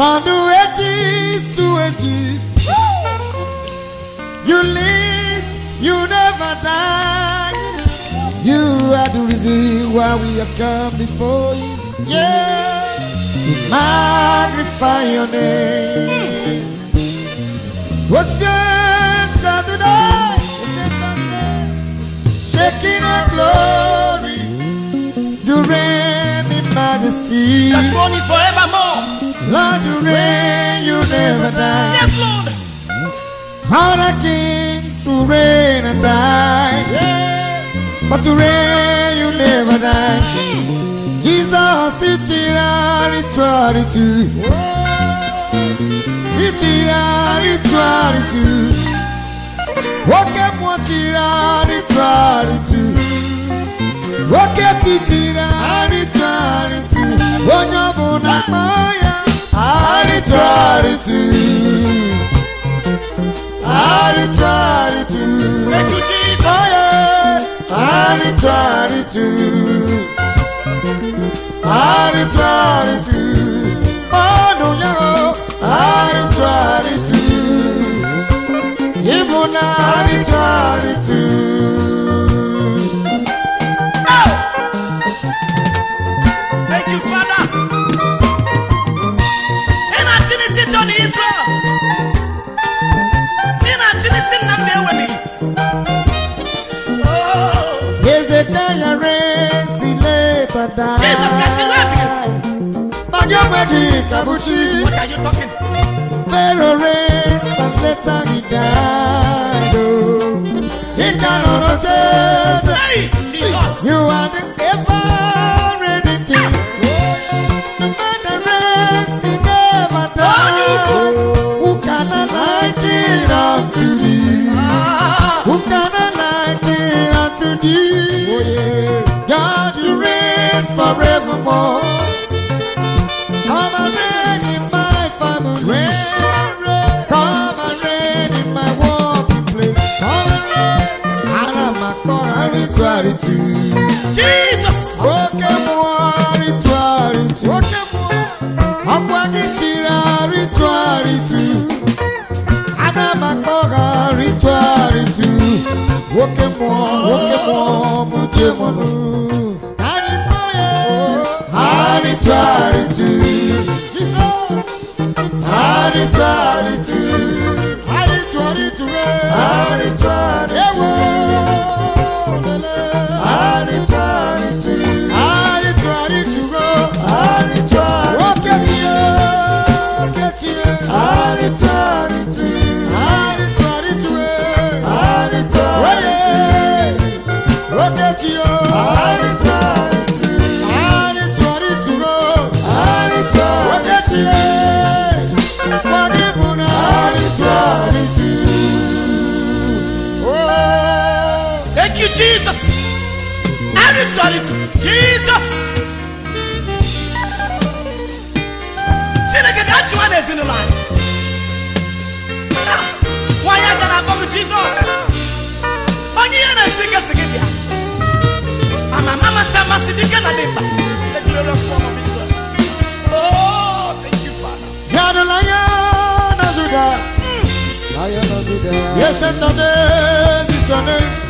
From the ages to ages, you live, you never die. You are the reason why we have come before you. Yeah, to magnify your name. Oceans are today, shaking in glory. You reign in majesty. That one is forevermore. Lord, you reign, you never die. Yes, Lord. All the kings to reign and die. Yeah. But to reign, you never die. Jesus, itira rituaritu. Itira rituaritu. Woke mwatira rituaritu. Woke titira rituaritu. Onye ọbụla kpọọ ya rituaritu. Rituaritu. Thank you, Jesus. Oh aritu aritu aritu aritu oye aritu aritu aritu aritu onuyaro aritu aritu ibuna aritu aritu. Kàbùchí. what are you talking? Pharaoh reigns and later he died. Oh, he cannot rotate. Hey, Jesus. You are the ever king. The man that he never dies. Who can I like it nwoke mụọ nwoke mụọ mụje mụrụ arịtụ arịtụ arịtụ arịtụ arịtụ arịtụ spirituality jizọs chineke ga-achịwa n'ezinụlọ anyị nwanyị aga na-akpọ m jizọs onye ihe na-esi ike si gị bịa. Ah, Ama amasị amasị dike na dị mkpa Yadulanya Nazuda, Yes, Saturday, this Sunday.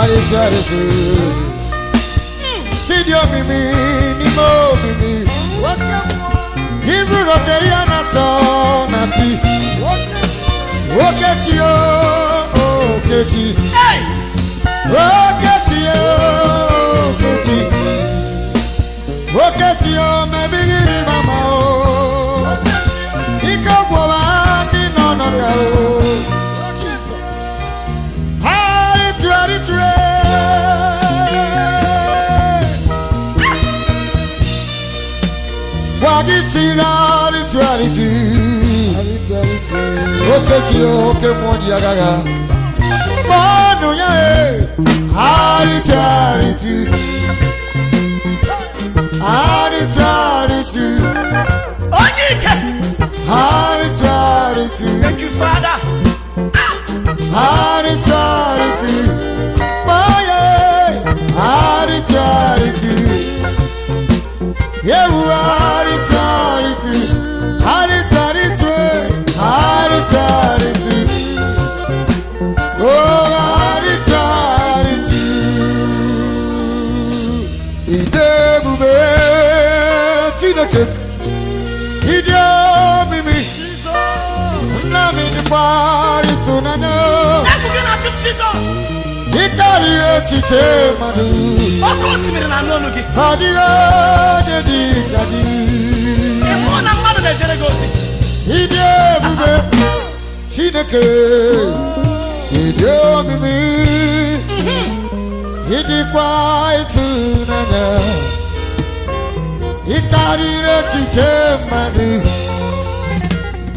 àìsí àìsí. Sídìí omi mi ní mọ́ omi mi. Ìzúrò kẹ́yà náà tọ́ náà ti. Okechi o, Okechi. Okechi o, Okechi. Okechi o, mẹ́bí yìí màmá o. Ike gbọ̀wá ní nọ̀nà rẹ̀ o. Reality, reality, reality. Okechi oke mwoji agaga. Mọ́nù yẹn àrítí àrítí. Àrítí àrítí. Onye ike. Àrítí àrítí. Thank you father. Àrítí àrítí. Mọ́yẹ̀ àrítí àrítí. Yẹ́wù àrítí. ịkwa ịtụnanya ị karịrị echiche mmadụ ọkụ osimiri na n'ọnụ gị ọ dịghị onye dị ka gị ịmụọ na mmadụ na-ejere gị ozi. Ịdị ebube chineke. Ịdị omimi. Mhm. Ịdịkwa ịtụnanya. Ị karịrị echiche mmadụ.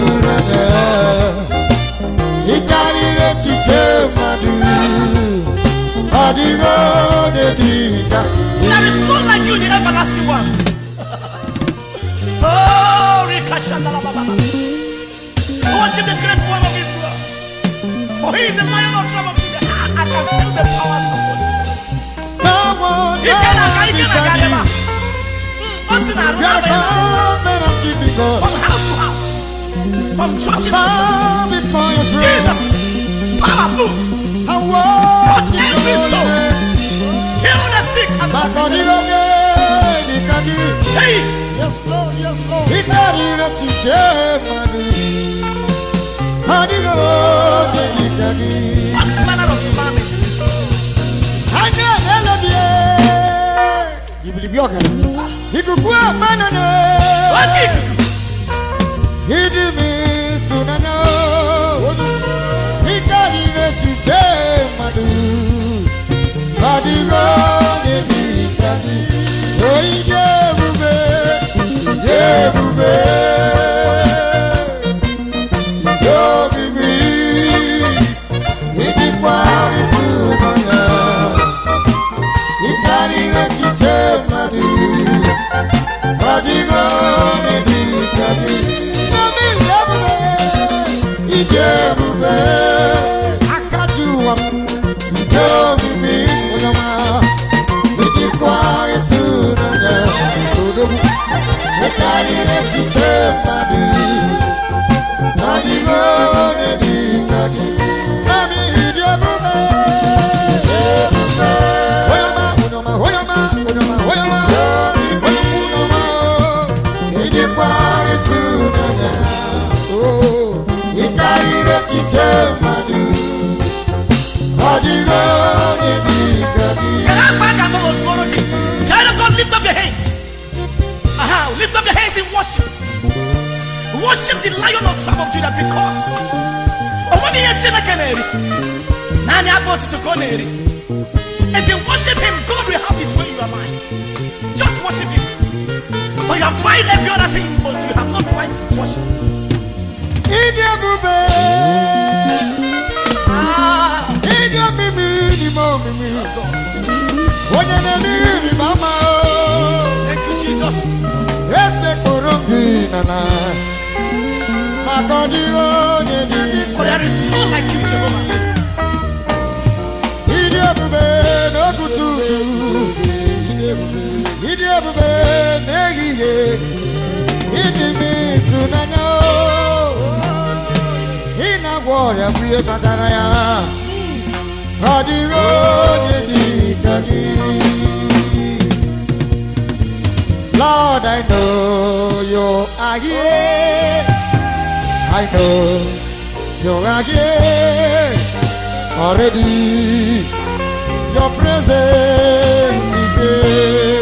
urede ikarịrị echiche like you, the everlasting one. oh, the great one of Israel. For he the lion of trouble. I can feel the power support. No house From churches before your throne. Jesus, power move. I worship Touch every soul. Heal the sick and Back on you again, Ikadi. Hey. Yes, Lord, yes, Lord. Ikadi, let's see, Adigote dikagi. What's the matter of humanity? Aja elebie. Ibilibioke. Ikukua manana. Wati ikukua idimi tunanya ikarire chiche madu. Badigo nyedi ikani oyi yebube yebube. Can I back and move tomorrow? Child of God, lift up your hands. Aha, lift up your hands in worship. Worship the lion of tribe of Judah because Omami Yechina Canary. Nani about to Conary. If you worship him, God will have his way in your life. Just worship him. But you have tried every other thing, but you have not tried worship. Idemube. Ah. Idemimi ni mo mi mi. Onye na mi ni mama o. Thank you Jesus. Ese korongi nana. Akodi onye di. For there is no like you Jehovah. Lord, I know you are here. I know you are here already. Your presence is here.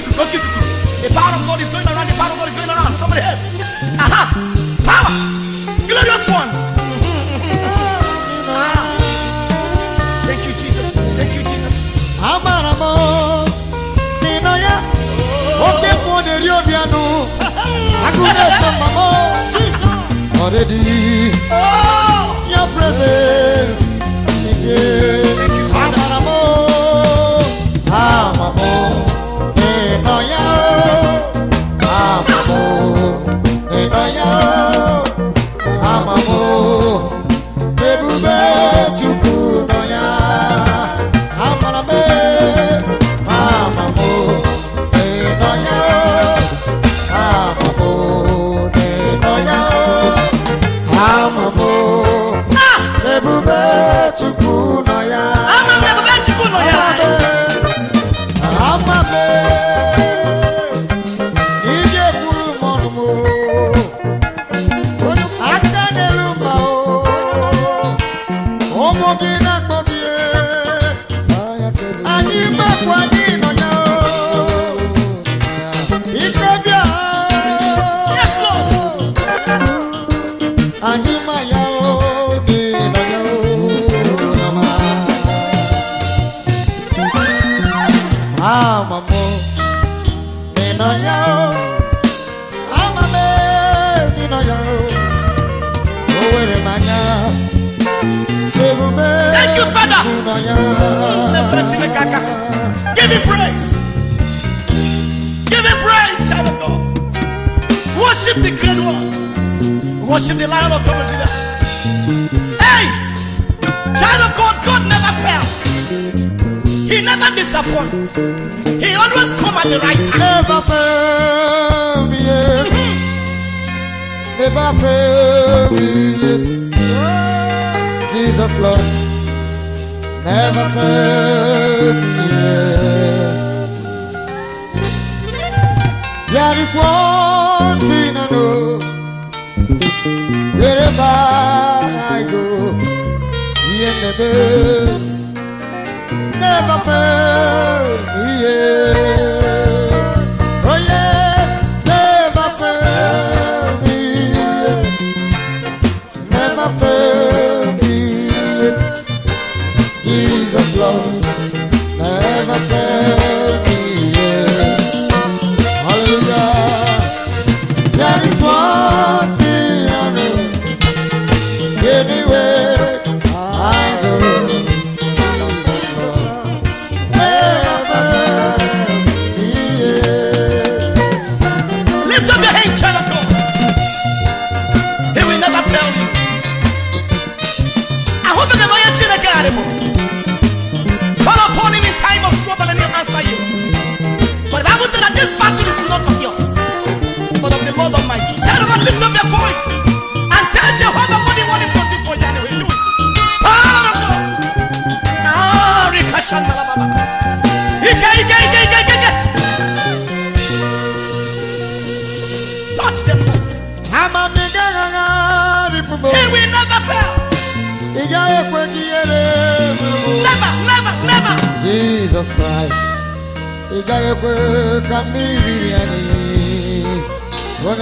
O Okiku. The power of God is going around, the power of God is going around. Somebody help. He never disappoints. He always come at the right time. Never fail me yet. Never fail me yet. Jesus Lord, never fail me yet. There is one thing I know. Wherever I go, he never never fail. Yeah. Oh yes, never fail me. Never fail me. Jesus love never fail. shandala baba. Ike ike a ike ike ike. He will never fail. Never never never. Jesus Christ. Ìjà èkó ká mi rírì ẹni. Wọ́n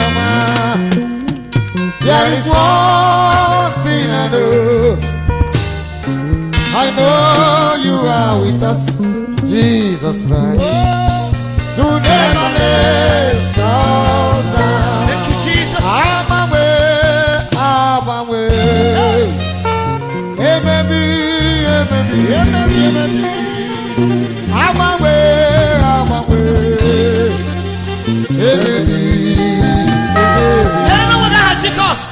know you are with us. Jesus Christ. Oh. You never let us down. Thank you, Jesus. agbanwe agbanwe emebi emebi emebi emebi agbanwe agbanwe emebi emebi Elu wega ha Jesus.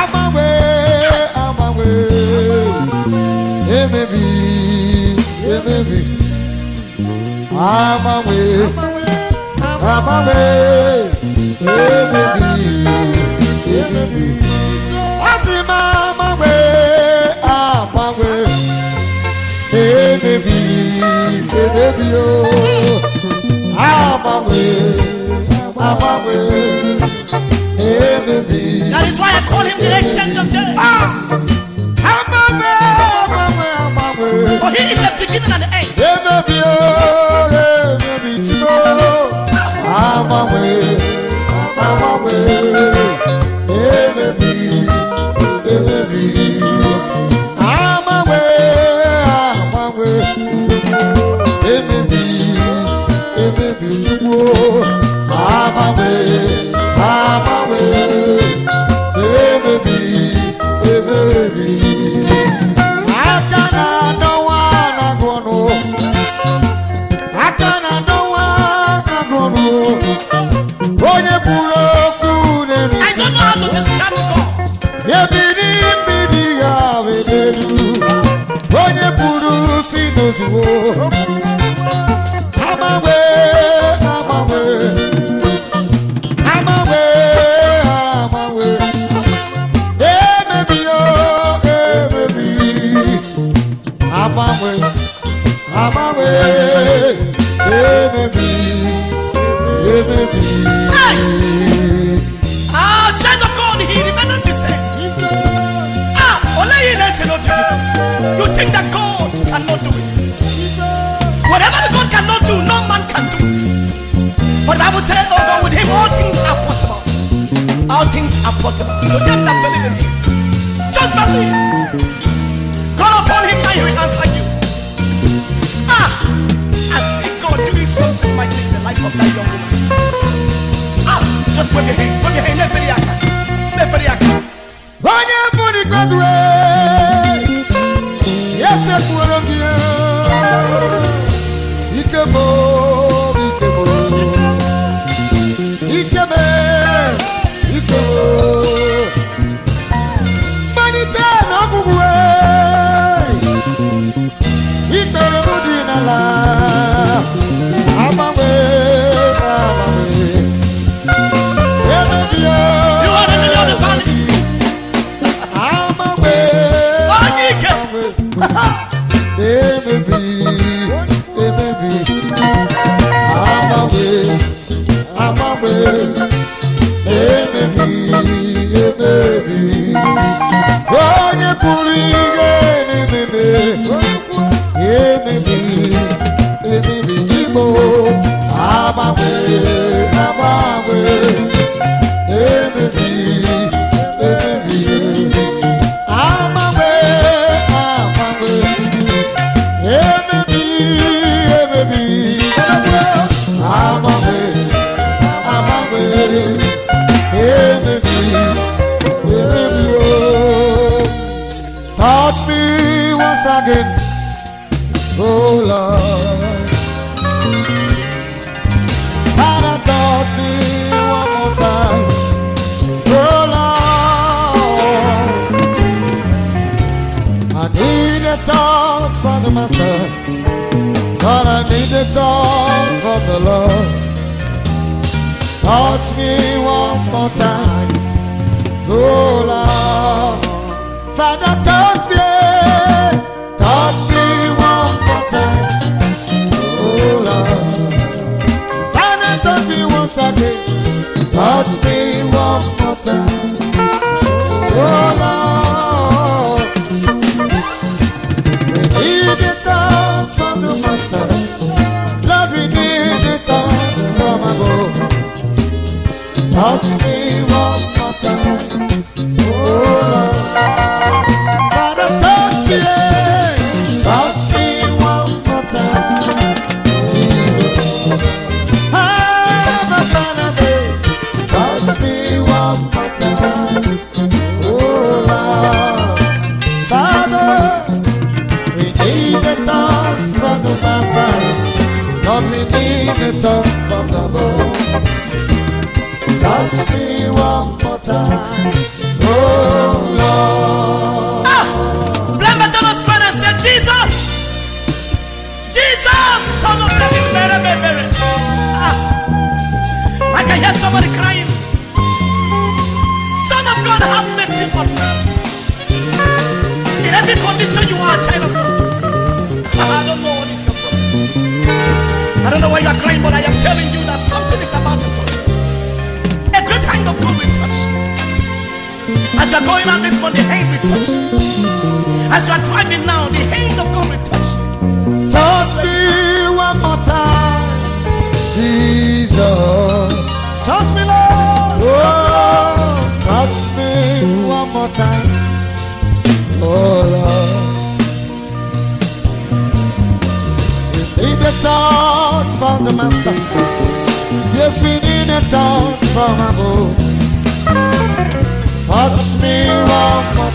agbanwe agbanwe baby, yeah baby. I'm away, I'm away, yeah baby, yeah baby. I see I'm away, I'm away, yeah baby, yeah baby. I'm away, I'm away, yeah baby. That is why I call him the ancient of days. Ah. Si n'ozugbo agbanwe agbanwe agbanwe agbanwe emebi o emebi agbanwe cannot do it. Whatever the God cannot do, no man can do it. But the Bible says, oh God, with him all things are possible. All things are possible. To them that believe in him. Just believe. Call upon him and he will answer you. Ah, I see God doing something mighty in the life of that young woman. Ah, just wave your hand. Wave your hand. Never yaka. onye mbụrụ ikpetue oh lord Father touch me one more time oh lord I need touch from the Master. God, I need touch from the Lord. Touch me one more time. Oh Lord. Father, touch me. Don't speak. Jesus, Son of David, wherever very, Ah, I can hear somebody crying. Son of God, have mercy on me. In every condition, you are child of God. I don't know what is your problem. I don't know why you are crying, but I am telling you that something is about to touch. A great hand of God will touch As you are going out this morning, the hand will touch As you are driving now, the hand of God will touch Touch me one more time, Jesus. Touch me, Lord. Oh, touch me one more time, oh Lord. We need a touch from the Master. Yes, we need a touch from above. Touch me one more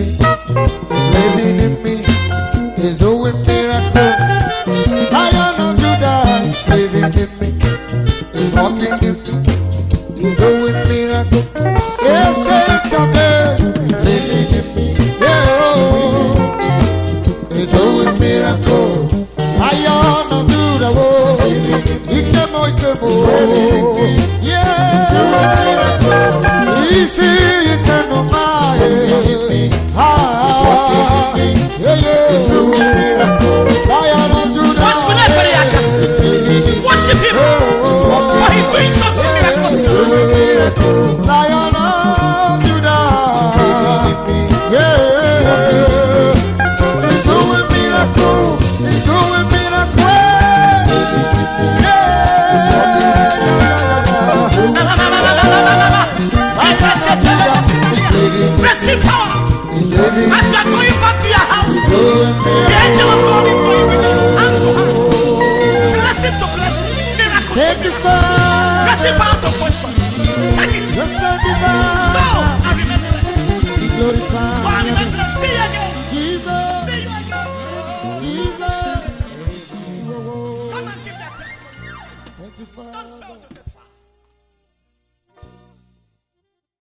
Lady,